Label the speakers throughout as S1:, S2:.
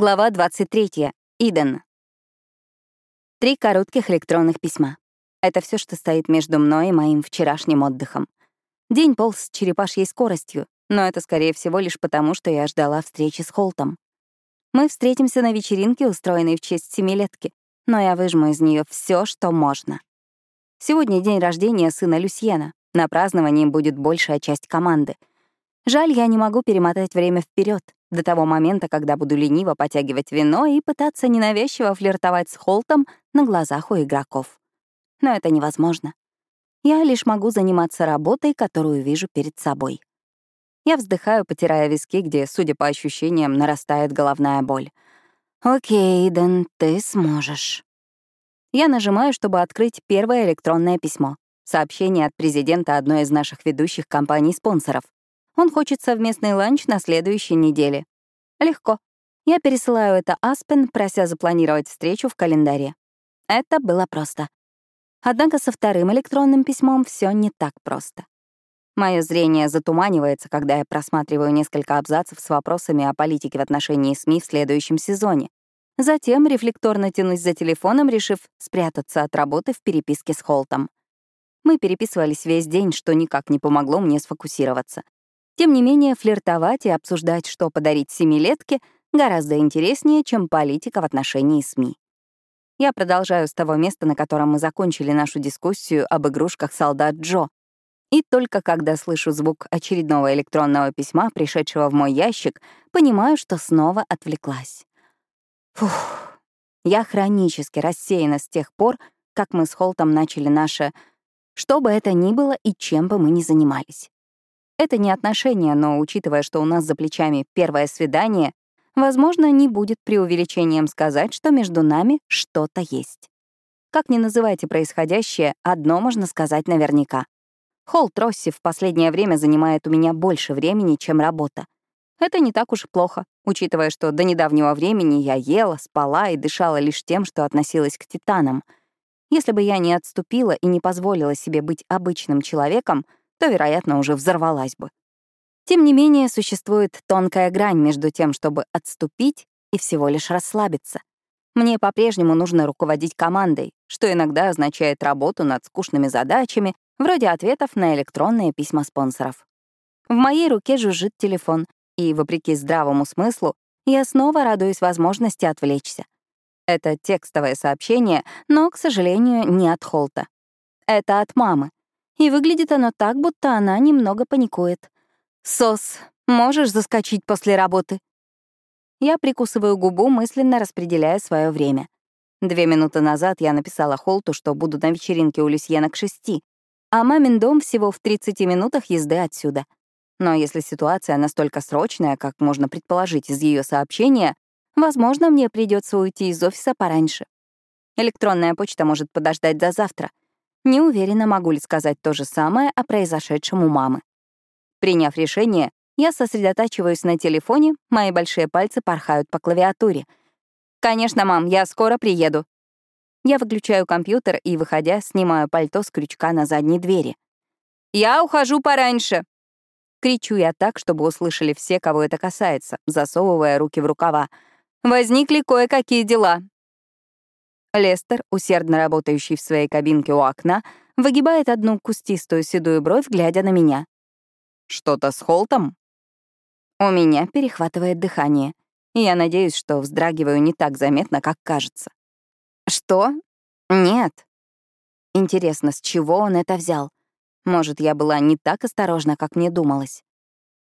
S1: Глава 23. Иден. Три коротких электронных письма. Это все, что стоит между мной и моим вчерашним отдыхом. День полз с черепашьей скоростью, но это, скорее всего, лишь потому, что я ждала встречи с Холтом. Мы встретимся на вечеринке, устроенной в честь семилетки, но я выжму из нее все, что можно. Сегодня день рождения сына Люсьена. На праздновании будет большая часть команды. Жаль, я не могу перемотать время вперед до того момента, когда буду лениво потягивать вино и пытаться ненавязчиво флиртовать с Холтом на глазах у игроков. Но это невозможно. Я лишь могу заниматься работой, которую вижу перед собой. Я вздыхаю, потирая виски, где, судя по ощущениям, нарастает головная боль. «Окей, Дэн, ты сможешь». Я нажимаю, чтобы открыть первое электронное письмо. Сообщение от президента одной из наших ведущих компаний-спонсоров. Он хочет совместный ланч на следующей неделе. Легко. Я пересылаю это Аспен, прося запланировать встречу в календаре. Это было просто. Однако со вторым электронным письмом все не так просто. Мое зрение затуманивается, когда я просматриваю несколько абзацев с вопросами о политике в отношении СМИ в следующем сезоне. Затем рефлекторно тянусь за телефоном, решив спрятаться от работы в переписке с Холтом. Мы переписывались весь день, что никак не помогло мне сфокусироваться. Тем не менее, флиртовать и обсуждать, что подарить семилетке, гораздо интереснее, чем политика в отношении СМИ. Я продолжаю с того места, на котором мы закончили нашу дискуссию об игрушках солдат Джо. И только когда слышу звук очередного электронного письма, пришедшего в мой ящик, понимаю, что снова отвлеклась. Фух. Я хронически рассеяна с тех пор, как мы с Холтом начали наше «что бы это ни было и чем бы мы ни занимались». Это не отношения, но учитывая, что у нас за плечами первое свидание, возможно, не будет преувеличением сказать, что между нами что-то есть. Как ни называйте происходящее, одно можно сказать наверняка. Холл Тросси в последнее время занимает у меня больше времени, чем работа. Это не так уж плохо, учитывая, что до недавнего времени я ела, спала и дышала лишь тем, что относилась к титанам. Если бы я не отступила и не позволила себе быть обычным человеком, то, вероятно, уже взорвалась бы. Тем не менее, существует тонкая грань между тем, чтобы отступить и всего лишь расслабиться. Мне по-прежнему нужно руководить командой, что иногда означает работу над скучными задачами, вроде ответов на электронные письма спонсоров. В моей руке жужжит телефон, и, вопреки здравому смыслу, я снова радуюсь возможности отвлечься. Это текстовое сообщение, но, к сожалению, не от Холта. Это от мамы и выглядит оно так, будто она немного паникует. «Сос, можешь заскочить после работы?» Я прикусываю губу, мысленно распределяя свое время. Две минуты назад я написала Холту, что буду на вечеринке у Люсьена к шести, а мамин дом всего в 30 минутах езды отсюда. Но если ситуация настолько срочная, как можно предположить из ее сообщения, возможно, мне придется уйти из офиса пораньше. Электронная почта может подождать до завтра — не уверена, могу ли сказать то же самое о произошедшем у мамы. Приняв решение, я сосредотачиваюсь на телефоне, мои большие пальцы порхают по клавиатуре. «Конечно, мам, я скоро приеду». Я выключаю компьютер и, выходя, снимаю пальто с крючка на задней двери. «Я ухожу пораньше!» Кричу я так, чтобы услышали все, кого это касается, засовывая руки в рукава. «Возникли кое-какие дела. Лестер, усердно работающий в своей кабинке у окна, выгибает одну кустистую седую бровь, глядя на меня. «Что-то с Холтом?» У меня перехватывает дыхание, и я надеюсь, что вздрагиваю не так заметно, как кажется. «Что? Нет». Интересно, с чего он это взял? Может, я была не так осторожна, как мне думалось.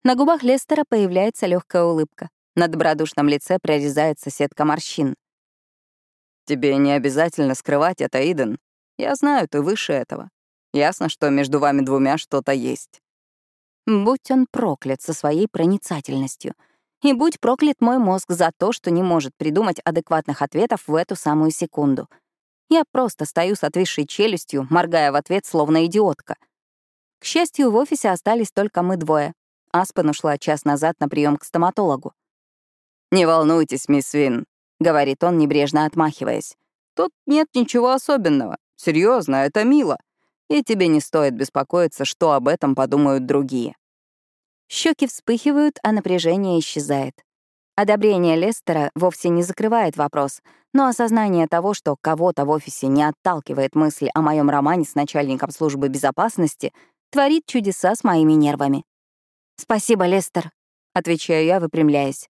S1: На губах Лестера появляется легкая улыбка. На добродушном лице прорезается сетка морщин. Тебе не обязательно скрывать это, Иден. Я знаю, ты выше этого. Ясно, что между вами двумя что-то есть. Будь он проклят со своей проницательностью. И будь проклят мой мозг за то, что не может придумать адекватных ответов в эту самую секунду. Я просто стою с отвисшей челюстью, моргая в ответ, словно идиотка. К счастью, в офисе остались только мы двое. Аспен ушла час назад на прием к стоматологу. «Не волнуйтесь, мисс Вин, — говорит он, небрежно отмахиваясь. «Тут нет ничего особенного. Серьезно, это мило. И тебе не стоит беспокоиться, что об этом подумают другие». Щеки вспыхивают, а напряжение исчезает. Одобрение Лестера вовсе не закрывает вопрос, но осознание того, что кого-то в офисе не отталкивает мысль о моем романе с начальником службы безопасности, творит чудеса с моими нервами. «Спасибо, Лестер», — отвечаю я, выпрямляясь.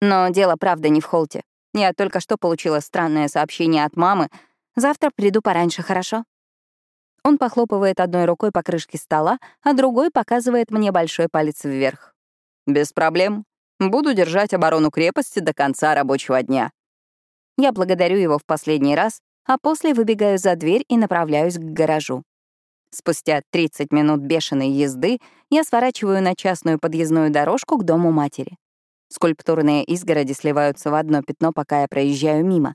S1: Но дело, правда, не в холте. Я только что получила странное сообщение от мамы. Завтра приду пораньше, хорошо? Он похлопывает одной рукой по крышке стола, а другой показывает мне большой палец вверх. «Без проблем. Буду держать оборону крепости до конца рабочего дня». Я благодарю его в последний раз, а после выбегаю за дверь и направляюсь к гаражу. Спустя 30 минут бешеной езды я сворачиваю на частную подъездную дорожку к дому матери. Скульптурные изгороди сливаются в одно пятно, пока я проезжаю мимо.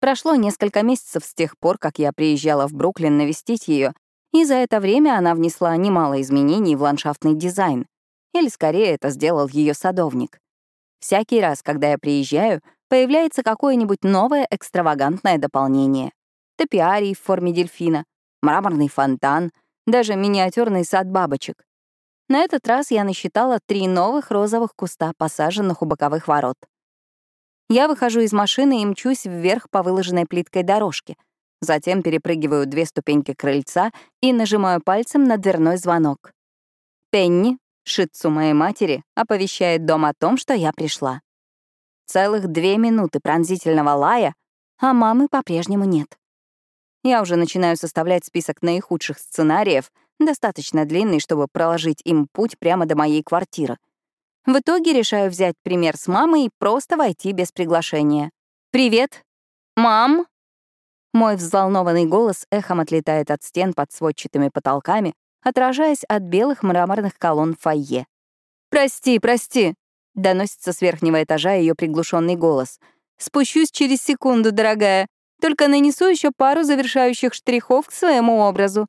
S1: Прошло несколько месяцев с тех пор, как я приезжала в Бруклин навестить ее, и за это время она внесла немало изменений в ландшафтный дизайн. Или скорее это сделал ее садовник. Всякий раз, когда я приезжаю, появляется какое-нибудь новое экстравагантное дополнение. Топиарий в форме дельфина, мраморный фонтан, даже миниатюрный сад бабочек. На этот раз я насчитала три новых розовых куста, посаженных у боковых ворот. Я выхожу из машины и мчусь вверх по выложенной плиткой дорожке. Затем перепрыгиваю две ступеньки крыльца и нажимаю пальцем на дверной звонок. Пенни, шицу моей матери, оповещает дом о том, что я пришла. Целых две минуты пронзительного лая, а мамы по-прежнему нет. Я уже начинаю составлять список наихудших сценариев, достаточно длинный, чтобы проложить им путь прямо до моей квартиры. В итоге решаю взять пример с мамой и просто войти без приглашения. «Привет! Мам!» Мой взволнованный голос эхом отлетает от стен под сводчатыми потолками, отражаясь от белых мраморных колонн фойе. «Прости, прости!» — доносится с верхнего этажа ее приглушенный голос. «Спущусь через секунду, дорогая. Только нанесу еще пару завершающих штрихов к своему образу».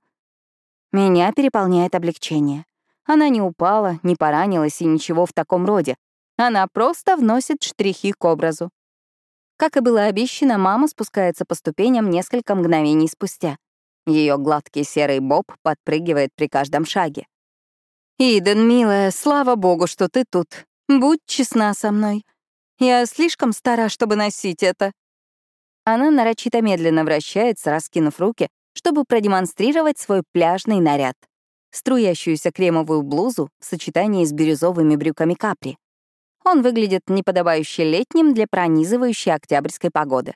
S1: Меня переполняет облегчение. Она не упала, не поранилась и ничего в таком роде. Она просто вносит штрихи к образу. Как и было обещано, мама спускается по ступеням несколько мгновений спустя. Ее гладкий серый боб подпрыгивает при каждом шаге. «Иден, милая, слава богу, что ты тут. Будь честна со мной. Я слишком стара, чтобы носить это». Она нарочито медленно вращается, раскинув руки, чтобы продемонстрировать свой пляжный наряд. Струящуюся кремовую блузу в сочетании с бирюзовыми брюками капри. Он выглядит неподобающе летним для пронизывающей октябрьской погоды.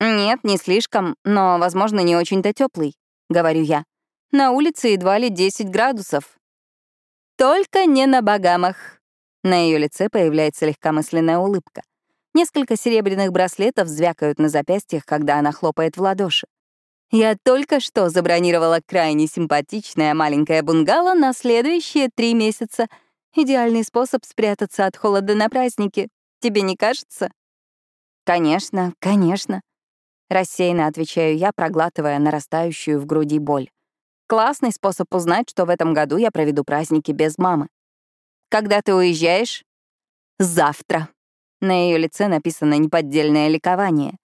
S1: «Нет, не слишком, но, возможно, не очень-то теплый», — говорю я. «На улице едва ли 10 градусов». «Только не на Багамах». На ее лице появляется легкомысленная улыбка. Несколько серебряных браслетов звякают на запястьях, когда она хлопает в ладоши. Я только что забронировала крайне симпатичное маленькое бунгало на следующие три месяца. Идеальный способ спрятаться от холода на празднике. Тебе не кажется? Конечно, конечно. Рассеянно отвечаю я, проглатывая нарастающую в груди боль. Классный способ узнать, что в этом году я проведу праздники без мамы. Когда ты уезжаешь? Завтра. На ее лице написано неподдельное ликование.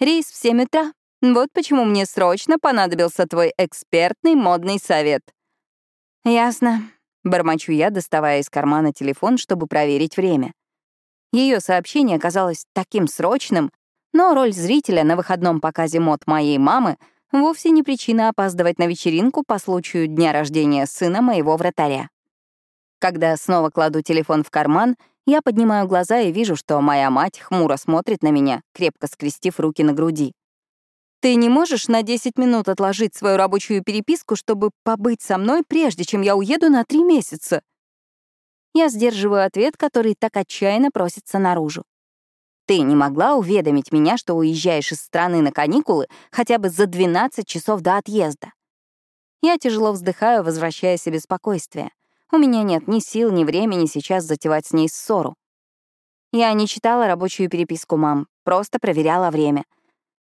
S1: Рейс в 7 утра. Вот почему мне срочно понадобился твой экспертный модный совет. Ясно. Бормочу я, доставая из кармана телефон, чтобы проверить время. Ее сообщение казалось таким срочным, но роль зрителя на выходном показе мод моей мамы вовсе не причина опаздывать на вечеринку по случаю дня рождения сына моего вратаря. Когда снова кладу телефон в карман, я поднимаю глаза и вижу, что моя мать хмуро смотрит на меня, крепко скрестив руки на груди. «Ты не можешь на 10 минут отложить свою рабочую переписку, чтобы побыть со мной, прежде чем я уеду на три месяца?» Я сдерживаю ответ, который так отчаянно просится наружу. Ты не могла уведомить меня, что уезжаешь из страны на каникулы хотя бы за 12 часов до отъезда? Я тяжело вздыхаю, возвращая себе спокойствие. У меня нет ни сил, ни времени сейчас затевать с ней ссору. Я не читала рабочую переписку мам, просто проверяла время.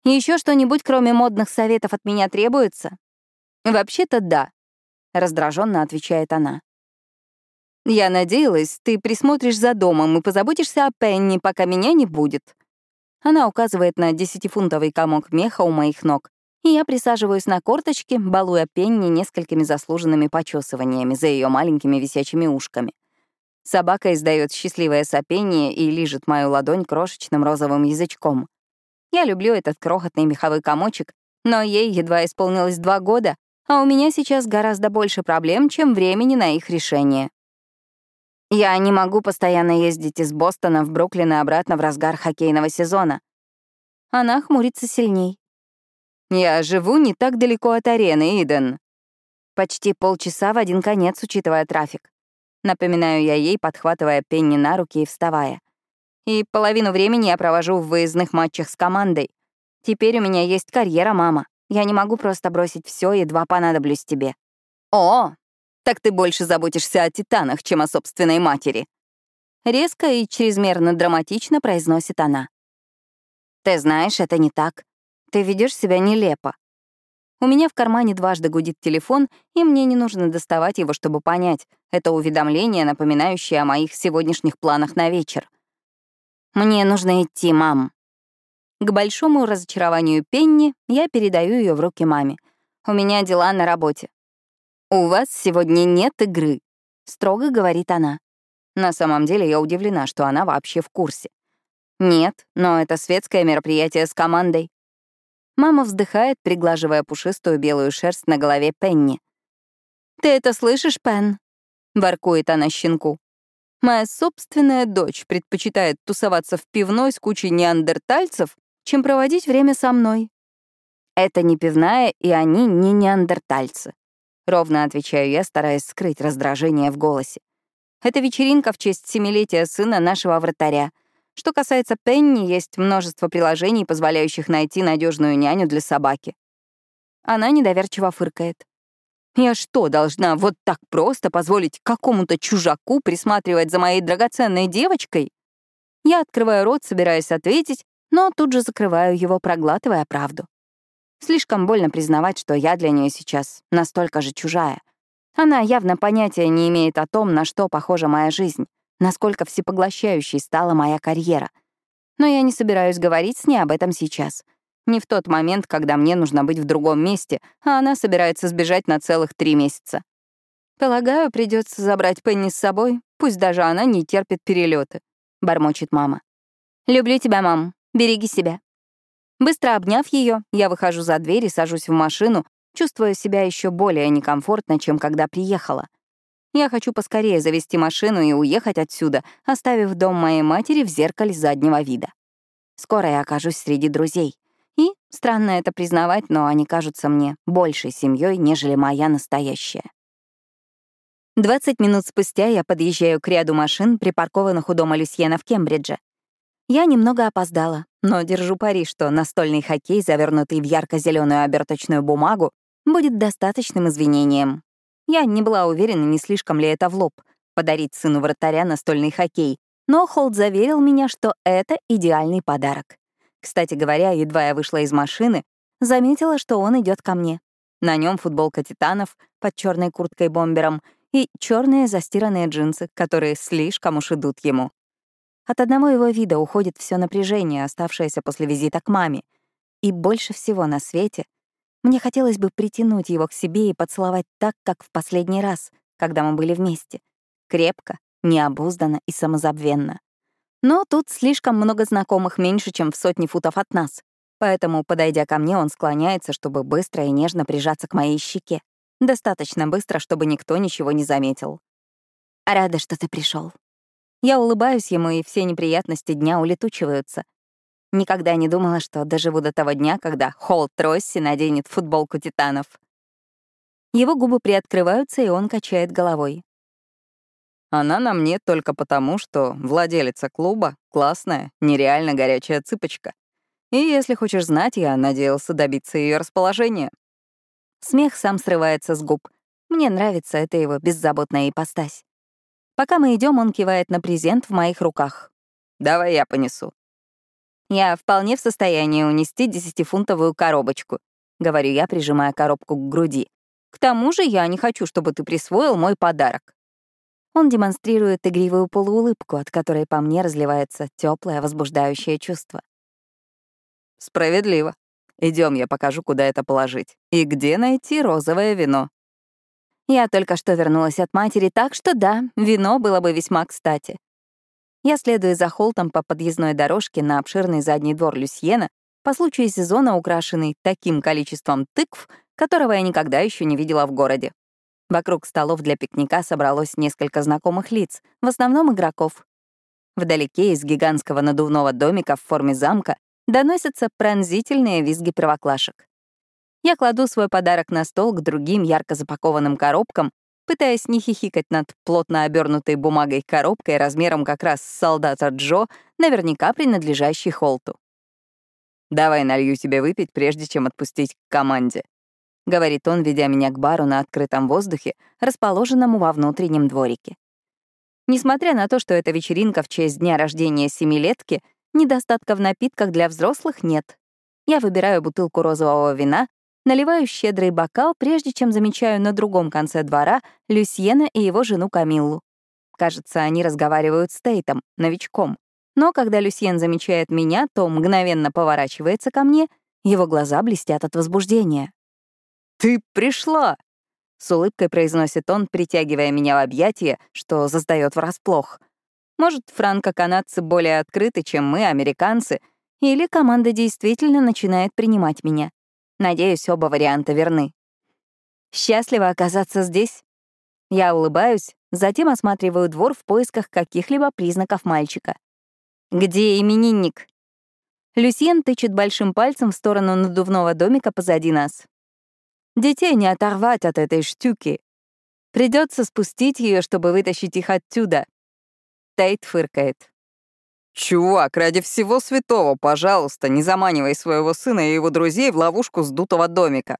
S1: Еще что-нибудь, кроме модных советов, от меня требуется? Вообще-то да, раздраженно отвечает она. Я надеялась, ты присмотришь за домом и позаботишься о Пенни, пока меня не будет. Она указывает на десятифунтовый комок меха у моих ног, и я присаживаюсь на корточки, балуя Пенни несколькими заслуженными почесываниями за ее маленькими висячими ушками. Собака издает счастливое сопение и лижет мою ладонь крошечным розовым язычком. Я люблю этот крохотный меховой комочек, но ей едва исполнилось два года, а у меня сейчас гораздо больше проблем, чем времени на их решение. Я не могу постоянно ездить из Бостона в Бруклин и обратно в разгар хоккейного сезона. Она хмурится сильней. Я живу не так далеко от арены, Иден. Почти полчаса в один конец, учитывая трафик. Напоминаю я ей, подхватывая Пенни на руки и вставая. И половину времени я провожу в выездных матчах с командой. Теперь у меня есть карьера, мама. Я не могу просто бросить все, едва понадоблюсь тебе. О, так ты больше заботишься о титанах, чем о собственной матери. Резко и чрезмерно драматично произносит она. Ты знаешь, это не так. Ты ведешь себя нелепо. У меня в кармане дважды гудит телефон, и мне не нужно доставать его, чтобы понять. Это уведомление, напоминающее о моих сегодняшних планах на вечер. «Мне нужно идти, мам». К большому разочарованию Пенни я передаю ее в руки маме. У меня дела на работе. «У вас сегодня нет игры», — строго говорит она. На самом деле я удивлена, что она вообще в курсе. Нет, но это светское мероприятие с командой. Мама вздыхает, приглаживая пушистую белую шерсть на голове Пенни. «Ты это слышишь, Пен?» — воркует она щенку. «Моя собственная дочь предпочитает тусоваться в пивной с кучей неандертальцев, чем проводить время со мной». «Это не пивная, и они не неандертальцы», — ровно отвечаю я, стараясь скрыть раздражение в голосе. «Это вечеринка в честь семилетия сына нашего вратаря — что касается Пенни, есть множество приложений, позволяющих найти надежную няню для собаки. Она недоверчиво фыркает. Я что, должна вот так просто позволить какому-то чужаку присматривать за моей драгоценной девочкой? Я открываю рот, собираясь ответить, но тут же закрываю его, проглатывая правду. Слишком больно признавать, что я для нее сейчас настолько же чужая. Она явно понятия не имеет о том, на что похожа моя жизнь насколько всепоглощающей стала моя карьера. Но я не собираюсь говорить с ней об этом сейчас. Не в тот момент, когда мне нужно быть в другом месте, а она собирается сбежать на целых три месяца. Полагаю, придется забрать Пенни с собой, пусть даже она не терпит перелеты, бормочет мама. Люблю тебя, мам. Береги себя. Быстро обняв ее, я выхожу за дверь и сажусь в машину, чувствуя себя еще более некомфортно, чем когда приехала. Я хочу поскорее завести машину и уехать отсюда, оставив дом моей матери в зеркале заднего вида. Скоро я окажусь среди друзей. Странно это признавать, но они кажутся мне большей семьей, нежели моя настоящая. 20 минут спустя я подъезжаю к ряду машин, припаркованных у дома Люсьена в Кембридже. Я немного опоздала, но держу пари, что настольный хоккей, завернутый в ярко зеленую оберточную бумагу, будет достаточным извинением. Я не была уверена, не слишком ли это в лоб — подарить сыну вратаря настольный хоккей, но Холд заверил меня, что это идеальный подарок. Кстати говоря, едва я вышла из машины, заметила, что он идет ко мне. На нем футболка титанов под черной курткой-бомбером и черные застиранные джинсы, которые слишком уж идут ему. От одного его вида уходит все напряжение, оставшееся после визита к маме. И больше всего на свете — мне хотелось бы притянуть его к себе и поцеловать так, как в последний раз, когда мы были вместе. Крепко, необузданно и самозабвенно. Но тут слишком много знакомых меньше, чем в сотни футов от нас. Поэтому, подойдя ко мне, он склоняется, чтобы быстро и нежно прижаться к моей щеке. Достаточно быстро, чтобы никто ничего не заметил. «Рада, что ты пришел. Я улыбаюсь ему, и все неприятности дня улетучиваются, Никогда не думала, что доживу до того дня, когда Холл Тросси наденет футболку титанов. Его губы приоткрываются, и он качает головой. Она на мне только потому, что владелица клуба — классная, нереально горячая цыпочка. И если хочешь знать, я надеялся добиться ее расположения. Смех сам срывается с губ. Мне нравится эта его беззаботная ипостась. Пока мы идем, он кивает на презент в моих руках. «Давай я понесу». Я вполне в состоянии унести десятифунтовую коробочку, говорю я, прижимая коробку к груди. К тому же я не хочу, чтобы ты присвоил мой подарок. Он демонстрирует игривую полуулыбку, от которой по мне разливается теплое, возбуждающее чувство. Справедливо. Идем, я покажу, куда это положить. И где найти розовое вино. Я только что вернулась от матери, так что да, вино было бы весьма кстати. Я следую за Холтом по подъездной дорожке на обширный задний двор Люсьена, по случаю сезона украшенный таким количеством тыкв, которого я никогда еще не видела в городе. Вокруг столов для пикника собралось несколько знакомых лиц, в основном игроков. Вдалеке из гигантского надувного домика в форме замка доносятся пронзительные визги первоклашек. Я кладу свой подарок на стол к другим ярко запакованным коробкам, пытаясь не хихикать над плотно обернутой бумагой коробкой размером как раз с солдата Джо, наверняка принадлежащей Холту. «Давай налью тебе выпить, прежде чем отпустить к команде», — говорит он, ведя меня к бару на открытом воздухе, расположенному во внутреннем дворике. Несмотря на то, что это вечеринка в честь дня рождения семилетки, недостатка в напитках для взрослых нет. Я выбираю бутылку розового вина, наливаю щедрый бокал, прежде чем замечаю на другом конце двора Люсьена и его жену Камиллу. Кажется, они разговаривают с Тейтом, новичком. Но когда Люсьен замечает меня, то мгновенно поворачивается ко мне, его глаза блестят от возбуждения. «Ты пришла!» — с улыбкой произносит он, притягивая меня в объятия, что заздает врасплох. Может, франко-канадцы более открыты, чем мы, американцы, или команда действительно начинает принимать меня. Надеюсь, оба варианта верны. Счастливо оказаться здесь. Я улыбаюсь, затем осматриваю двор в поисках каких-либо признаков мальчика. «Где именинник?» Люсьен тычет большим пальцем в сторону надувного домика позади нас. «Детей не оторвать от этой штуки. Придется спустить ее, чтобы вытащить их отсюда». Тейт фыркает. «Чувак, ради всего святого, пожалуйста, не заманивай своего сына и его друзей в ловушку сдутого домика.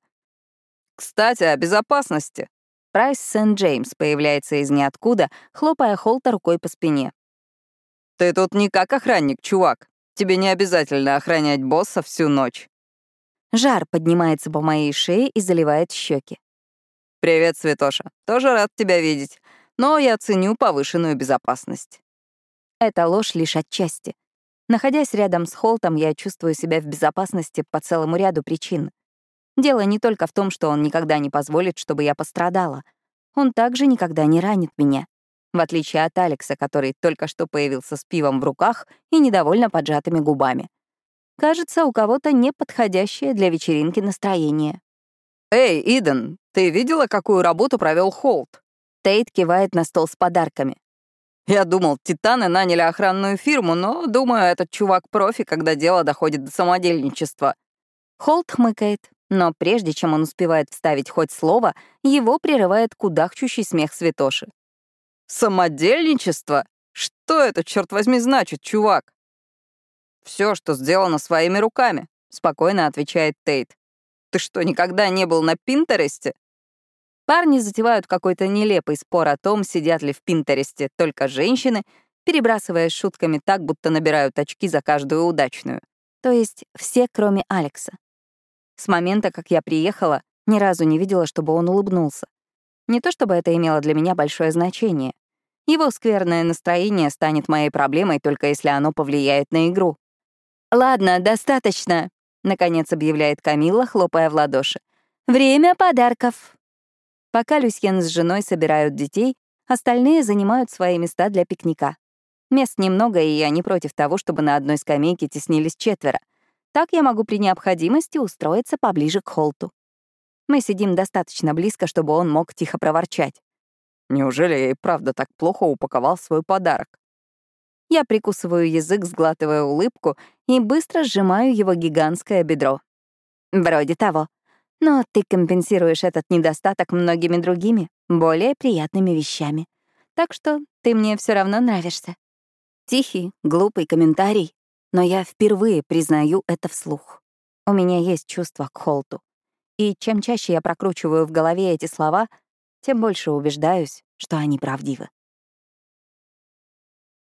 S1: Кстати, о безопасности». Прайс Сент-Джеймс появляется из ниоткуда, хлопая Холта рукой по спине. «Ты тут не как охранник, чувак. Тебе не обязательно охранять босса всю ночь». Жар поднимается по моей шее и заливает щеки. «Привет, Святоша. Тоже рад тебя видеть. Но я ценю повышенную безопасность». Это ложь лишь отчасти. Находясь рядом с Холтом, я чувствую себя в безопасности по целому ряду причин. Дело не только в том, что он никогда не позволит, чтобы я пострадала. Он также никогда не ранит меня. В отличие от Алекса, который только что появился с пивом в руках и недовольно поджатыми губами. Кажется, у кого-то неподходящее для вечеринки настроение. «Эй, Иден, ты видела, какую работу провел Холт?» Тейт кивает на стол с подарками. Я думал, титаны наняли охранную фирму, но, думаю, этот чувак профи, когда дело доходит до самодельничества. Холт хмыкает, но прежде чем он успевает вставить хоть слово, его прерывает кудахчущий смех Святоши. «Самодельничество? Что это, черт возьми, значит, чувак?» Все, что сделано своими руками», — спокойно отвечает Тейт. «Ты что, никогда не был на Пинтересте?» Парни затевают какой-то нелепый спор о том, сидят ли в Пинтересте только женщины, перебрасываясь шутками так, будто набирают очки за каждую удачную. То есть все, кроме Алекса. С момента, как я приехала, ни разу не видела, чтобы он улыбнулся. Не то чтобы это имело для меня большое значение. Его скверное настроение станет моей проблемой, только если оно повлияет на игру. «Ладно, достаточно», — наконец объявляет Камилла, хлопая в ладоши. «Время подарков». Пока Люсьен с женой собирают детей, остальные занимают свои места для пикника. Мест немного, и я не против того, чтобы на одной скамейке теснились четверо. Так я могу при необходимости устроиться поближе к Холту. Мы сидим достаточно близко, чтобы он мог тихо проворчать. Неужели я и правда так плохо упаковал свой подарок? Я прикусываю язык, сглатывая улыбку, и быстро сжимаю его гигантское бедро. Вроде того. Но ты компенсируешь этот недостаток многими другими, более приятными вещами. Так что ты мне все равно нравишься. Тихий, глупый комментарий, но я впервые признаю это вслух. У меня есть чувство к Холту. И чем чаще я прокручиваю в голове эти слова, тем больше убеждаюсь, что они правдивы.